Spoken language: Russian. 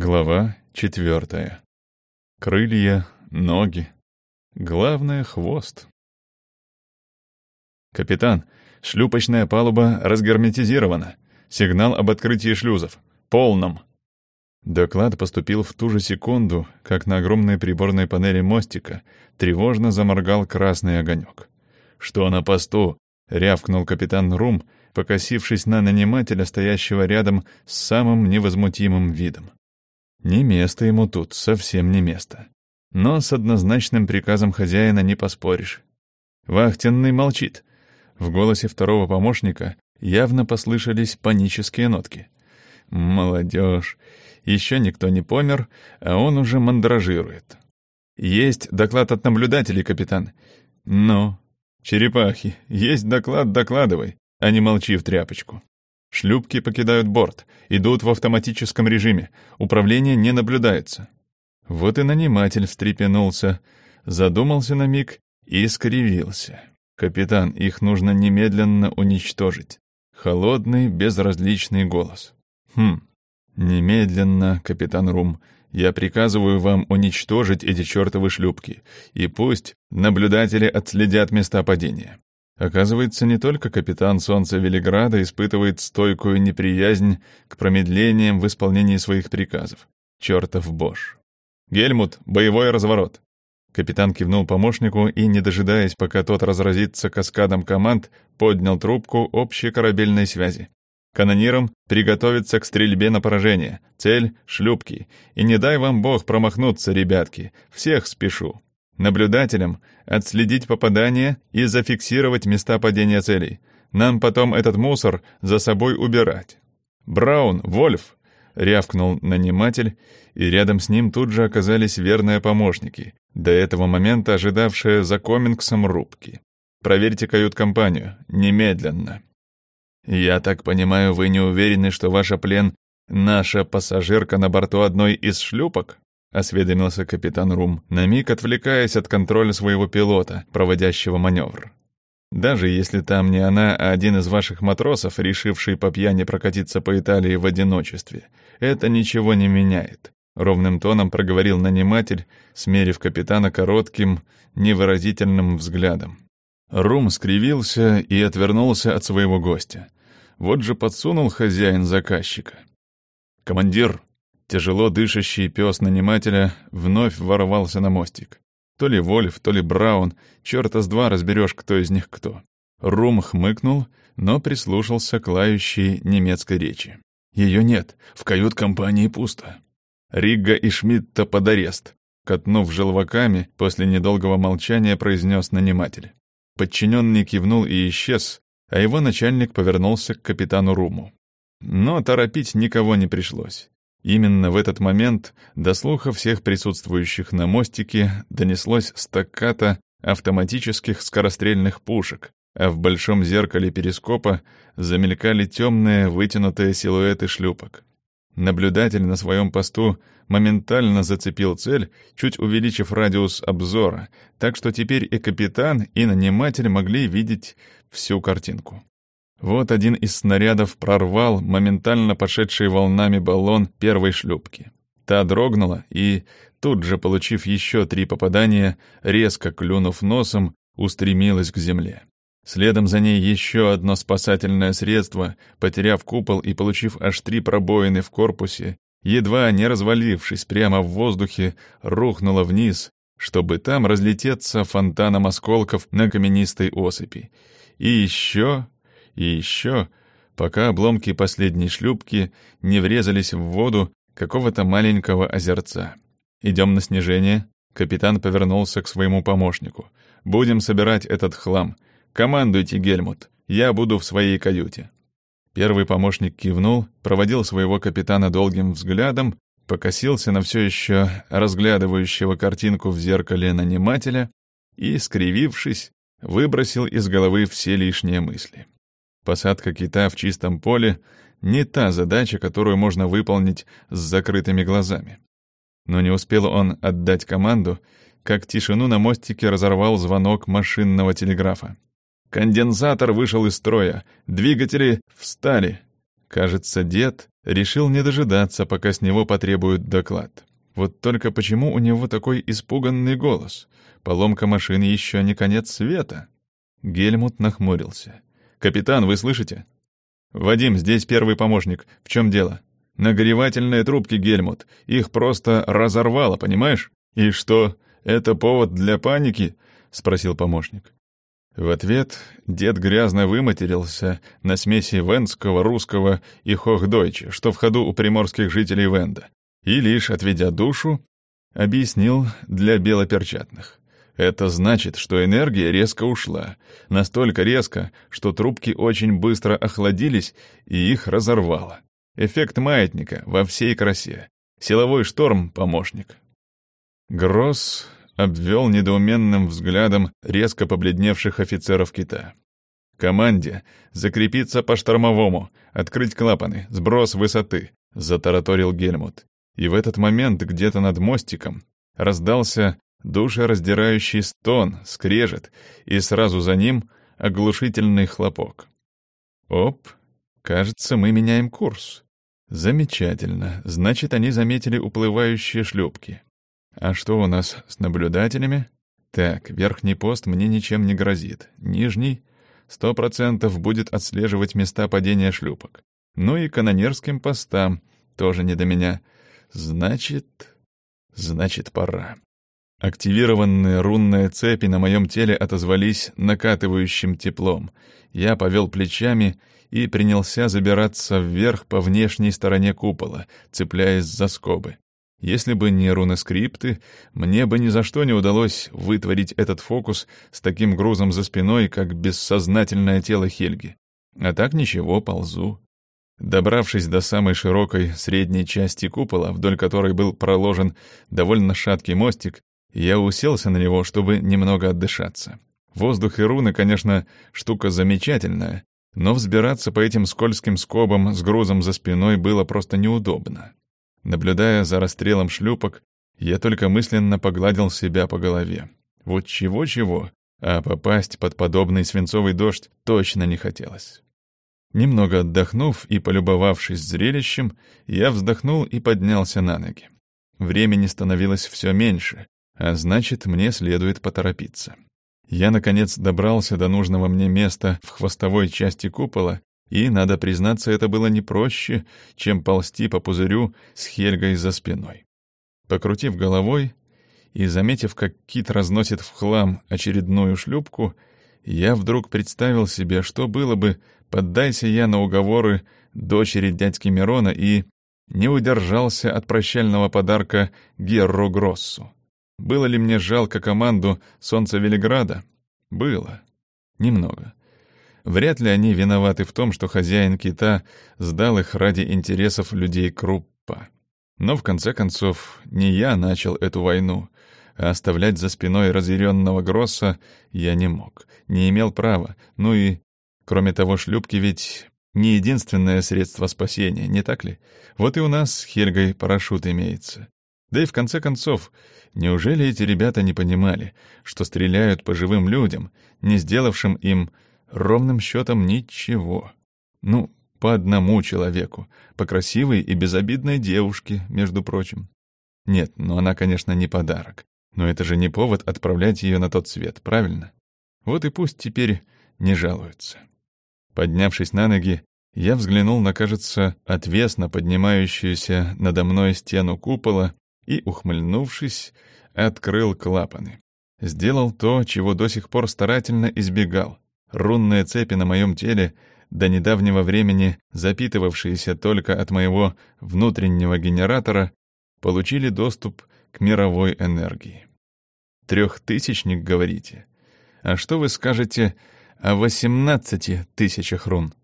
Глава четвертая. Крылья, ноги. Главное — хвост. «Капитан, шлюпочная палуба разгерметизирована. Сигнал об открытии шлюзов. Полном». Доклад поступил в ту же секунду, как на огромной приборной панели мостика тревожно заморгал красный огонек. «Что на посту?» — рявкнул капитан Рум, покосившись на нанимателя, стоящего рядом с самым невозмутимым видом. Не место ему тут, совсем не место. Но с однозначным приказом хозяина не поспоришь. Вахтенный молчит. В голосе второго помощника явно послышались панические нотки. Молодежь. Еще никто не помер, а он уже мандражирует. Есть доклад от наблюдателей, капитан. Ну, черепахи, есть доклад, докладывай, а не молчи в тряпочку. Шлюпки покидают борт, идут в автоматическом режиме, управление не наблюдается. Вот и наниматель встрепенулся, задумался на миг и скривился. «Капитан, их нужно немедленно уничтожить». Холодный, безразличный голос. «Хм, немедленно, капитан Рум, я приказываю вам уничтожить эти чертовы шлюпки, и пусть наблюдатели отследят места падения. Оказывается, не только капитан Солнца Велиграда испытывает стойкую неприязнь к промедлениям в исполнении своих приказов. Чертов Бош. «Гельмут, боевой разворот!» Капитан кивнул помощнику и, не дожидаясь, пока тот разразится каскадом команд, поднял трубку общей корабельной связи. Канонирам приготовиться к стрельбе на поражение. Цель — шлюпки. И не дай вам бог промахнуться, ребятки. Всех спешу. Наблюдателям отследить попадание и зафиксировать места падения целей. Нам потом этот мусор за собой убирать. Браун, Вольф, рявкнул наниматель, и рядом с ним тут же оказались верные помощники, до этого момента ожидавшие за комингсом рубки. Проверьте кают-компанию, немедленно. Я так понимаю, вы не уверены, что ваша плен — наша пассажирка на борту одной из шлюпок? — осведомился капитан Рум, на миг отвлекаясь от контроля своего пилота, проводящего маневр. «Даже если там не она, а один из ваших матросов, решивший по пьяни прокатиться по Италии в одиночестве, это ничего не меняет», — ровным тоном проговорил наниматель, смерив капитана коротким, невыразительным взглядом. Рум скривился и отвернулся от своего гостя. Вот же подсунул хозяин заказчика. «Командир», Тяжело дышащий пес нанимателя вновь ворвался на мостик. То ли Вольф, то ли Браун, черта с два разберешь, кто из них кто. Рум хмыкнул, но прислушался к лающей немецкой речи. Ее нет, в кают-компании пусто. Ригга и Шмидта под арест, катнув желваками, после недолгого молчания произнес наниматель. Подчиненный кивнул и исчез, а его начальник повернулся к капитану Руму. Но торопить никого не пришлось. Именно в этот момент до слуха всех присутствующих на мостике донеслось стаккато автоматических скорострельных пушек, а в большом зеркале перископа замелькали темные вытянутые силуэты шлюпок. Наблюдатель на своем посту моментально зацепил цель, чуть увеличив радиус обзора, так что теперь и капитан, и наниматель могли видеть всю картинку. Вот один из снарядов прорвал моментально пошедший волнами баллон первой шлюпки. Та дрогнула и, тут же получив еще три попадания, резко клюнув носом, устремилась к земле. Следом за ней еще одно спасательное средство, потеряв купол и получив аж три пробоины в корпусе, едва не развалившись прямо в воздухе, рухнуло вниз, чтобы там разлететься фонтаном осколков на каменистой осыпи. И еще и еще, пока обломки последней шлюпки не врезались в воду какого-то маленького озерца. «Идем на снижение?» Капитан повернулся к своему помощнику. «Будем собирать этот хлам. Командуйте, Гельмут. Я буду в своей каюте». Первый помощник кивнул, проводил своего капитана долгим взглядом, покосился на все еще разглядывающего картинку в зеркале нанимателя и, скривившись, выбросил из головы все лишние мысли. Посадка кита в чистом поле — не та задача, которую можно выполнить с закрытыми глазами. Но не успел он отдать команду, как тишину на мостике разорвал звонок машинного телеграфа. Конденсатор вышел из строя, двигатели встали. Кажется, дед решил не дожидаться, пока с него потребуют доклад. Вот только почему у него такой испуганный голос? Поломка машины еще не конец света. Гельмут нахмурился. «Капитан, вы слышите?» «Вадим, здесь первый помощник. В чем дело?» «Нагревательные трубки, Гельмут. Их просто разорвало, понимаешь?» «И что, это повод для паники?» — спросил помощник. В ответ дед грязно выматерился на смеси вендского, русского и хохдойче, что в ходу у приморских жителей Венда, и лишь, отведя душу, объяснил для белоперчатных. Это значит, что энергия резко ушла. Настолько резко, что трубки очень быстро охладились и их разорвало. Эффект маятника во всей красе. Силовой шторм — помощник. Гросс обвел недоуменным взглядом резко побледневших офицеров кита. «Команде закрепиться по штормовому, открыть клапаны, сброс высоты», — затараторил Гельмут. И в этот момент где-то над мостиком раздался душераздирающий стон, скрежет, и сразу за ним оглушительный хлопок. Оп, кажется, мы меняем курс. Замечательно, значит, они заметили уплывающие шлюпки. А что у нас с наблюдателями? Так, верхний пост мне ничем не грозит. Нижний — сто процентов будет отслеживать места падения шлюпок. Ну и канонерским постам тоже не до меня. Значит... значит, пора. Активированные рунные цепи на моем теле отозвались накатывающим теплом. Я повел плечами и принялся забираться вверх по внешней стороне купола, цепляясь за скобы. Если бы не руноскрипты, мне бы ни за что не удалось вытворить этот фокус с таким грузом за спиной, как бессознательное тело Хельги. А так ничего, ползу. Добравшись до самой широкой средней части купола, вдоль которой был проложен довольно шаткий мостик, я уселся на него, чтобы немного отдышаться. Воздух и руны, конечно, штука замечательная, но взбираться по этим скользким скобам с грузом за спиной было просто неудобно. Наблюдая за расстрелом шлюпок, я только мысленно погладил себя по голове. Вот чего-чего, а попасть под подобный свинцовый дождь точно не хотелось. Немного отдохнув и полюбовавшись зрелищем, я вздохнул и поднялся на ноги. Времени становилось все меньше, а значит, мне следует поторопиться. Я, наконец, добрался до нужного мне места в хвостовой части купола, и, надо признаться, это было не проще, чем ползти по пузырю с Хельгой за спиной. Покрутив головой и заметив, как кит разносит в хлам очередную шлюпку, я вдруг представил себе, что было бы, поддайся я на уговоры дочери дядьки Мирона и не удержался от прощального подарка Герру Гроссу. Было ли мне жалко команду «Солнца Велиграда»? Было. Немного. Вряд ли они виноваты в том, что хозяин кита сдал их ради интересов людей Круппа. Но, в конце концов, не я начал эту войну, а оставлять за спиной разъяренного Гросса я не мог, не имел права. Ну и, кроме того, шлюпки ведь не единственное средство спасения, не так ли? Вот и у нас с Хельгой парашют имеется. Да и в конце концов, неужели эти ребята не понимали, что стреляют по живым людям, не сделавшим им ровным счетом ничего? Ну, по одному человеку, по красивой и безобидной девушке, между прочим. Нет, ну она, конечно, не подарок. Но это же не повод отправлять ее на тот свет, правильно? Вот и пусть теперь не жалуются. Поднявшись на ноги, я взглянул на, кажется, отвесно поднимающуюся надо мной стену купола и, ухмыльнувшись, открыл клапаны. Сделал то, чего до сих пор старательно избегал. Рунные цепи на моем теле, до недавнего времени запитывавшиеся только от моего внутреннего генератора, получили доступ к мировой энергии. Трехтысячник, говорите? А что вы скажете о восемнадцати тысячах рун?